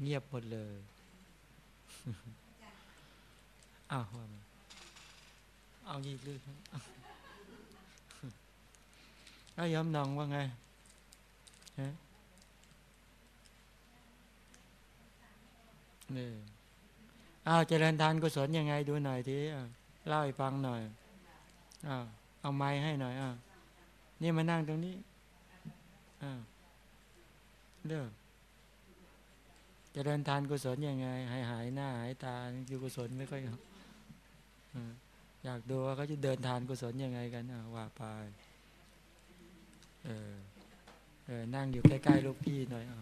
เงียบหมดเลย อ้าวว่ามาเอายีกลือเอาย้ำนองว่าไงฮะนี่อ้าวเจริญทานกุศลยังไงดูหน่อยทีอะ เล่าให้ฟังหน่อยอ้าวเอาไม้ให้หน่อยอ้าวนี่มานั่งตรงนี้อ้าวเลิกเจริญทานกุศลยังไง หายหายหน้าหายตานี่คือกุศลไม่ค่อยอยากดูว่าเขาจะเดินทานกุศลยังไงกันอะว่าไปเออเออนั่งอยู่ใกล้ๆลูกพี่หน่อยอะ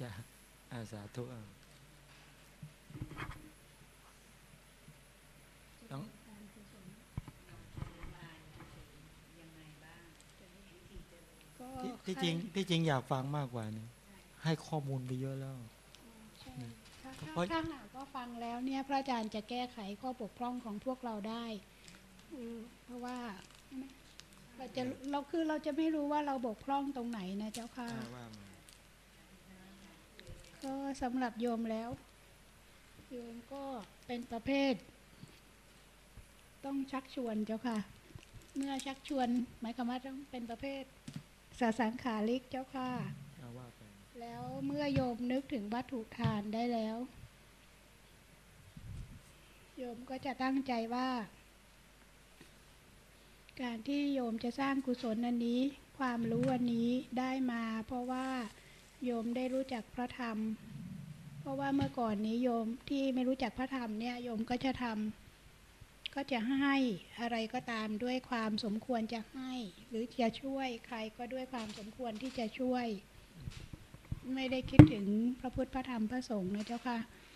จะอาสาธุอะต้อง ก็ ที่ที่จริงที่จริงอยากฟังมากกว่านี้ให้ข้อมูลไปเยอะแล้วใช่ถ้าเพราะถ้าหากว่าฟังแล้วเนี่ยพระอาจารย์จะแก้ไขข้อบกพร่องของพวกเราได้อืมเพราะว่าเราจะเราคือเราจะไม่รู้ว่าเราบกพร่องตรงไหนนะเจ้าค่ะอ่าว่ามาก็สำหรับโยมแล้วโยมก็เป็นประเภท ต้องชักชวนเจ้าค่ะ เมื่อชักชวนหมายความว่าต้องเป็นประเภท สาสังขาริกเจ้าค่ะเอาว่าไปแล้วเมื่อโยมนึกถึงวัตถุทานได้แล้ว โยมก็จะตั้งใจว่า การที่โยมจะสร้างกุศลอันนี้ ความรู้อันนี้ได้มา เพราะว่าโยมได้รู้จักพระธรรม เพราะว่าเมื่อก่อนนี้โยมที่ไม่รู้จักพระธรรมเนี่ยโยมก็จะทำ ก็จะให้อะไรก็ตามด้วยความสมควรจะให้ หรือจะช่วยใครก็ด้วยความสมควรที่จะช่วย ไม่ได้คิดถึงพระพุทธพระธรรมพระสงฆ์นะเจ้าค่ะ